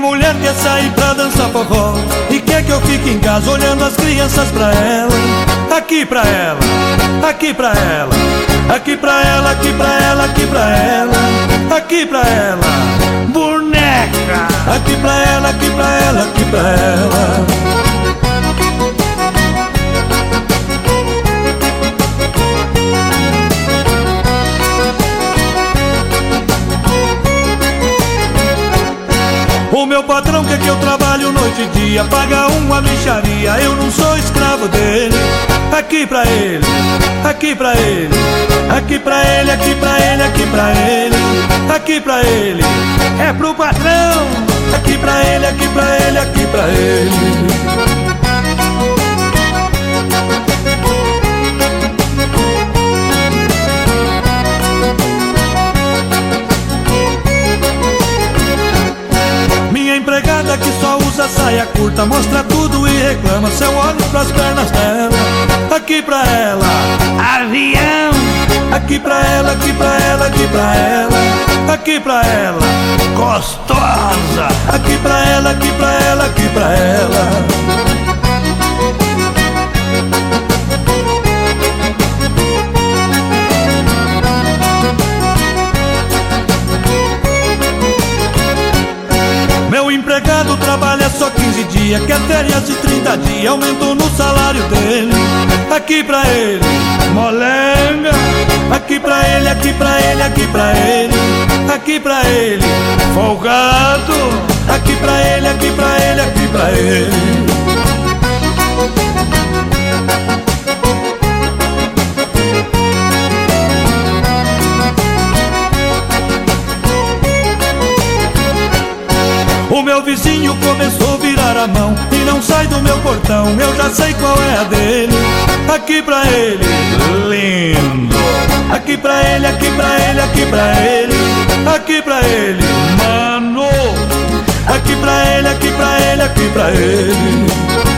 quer sair pra dançar forró. E quer que eu fique em casa olhando as crianças pra ela? Aqui pra ela, aqui pra ela Aqui pra ela, aqui pra ela, aqui pra ela Aqui pra ela, boneca! Aqui pra ela, aqui pra ela, aqui pra ela O meu patrão quer que eu trabalhe noite e dia Paga uma micharia, eu não sou escravo dele. Aqui pra ele, aqui pra ele Aqui pra ele, aqui pra ele, aqui pra ele Aqui pra ele, é pro patrão Aqui pra ele, aqui pra ele, aqui pra ele usa saia curta Mostra tudo e reclama Se eu olho pras pernas dela. Aqui pra ela. Avião. Aqui pra ela, aqui pra ela, aqui pra ela. Aqui pra ela. Gostosa. Aqui pra ela, aqui pra ela, aqui pra ela 15 dias, quer férias de 30 dias, aumentou no salário dele. Aqui pra ele, molenga. Aqui pra ele, aqui pra ele, aqui pra ele. Aqui pra ele, folgado. Aqui pra ele, aqui pra ele, aqui pra ele. Meu vizinho começou a virar a mão E não sai do meu portão, eu já sei qual é a dele. Aqui pra ele, lindo. Aqui pra ele, aqui pra ele, aqui pra ele. Aqui pra ele, mano. Aqui pra ele, aqui pra ele, aqui pra ele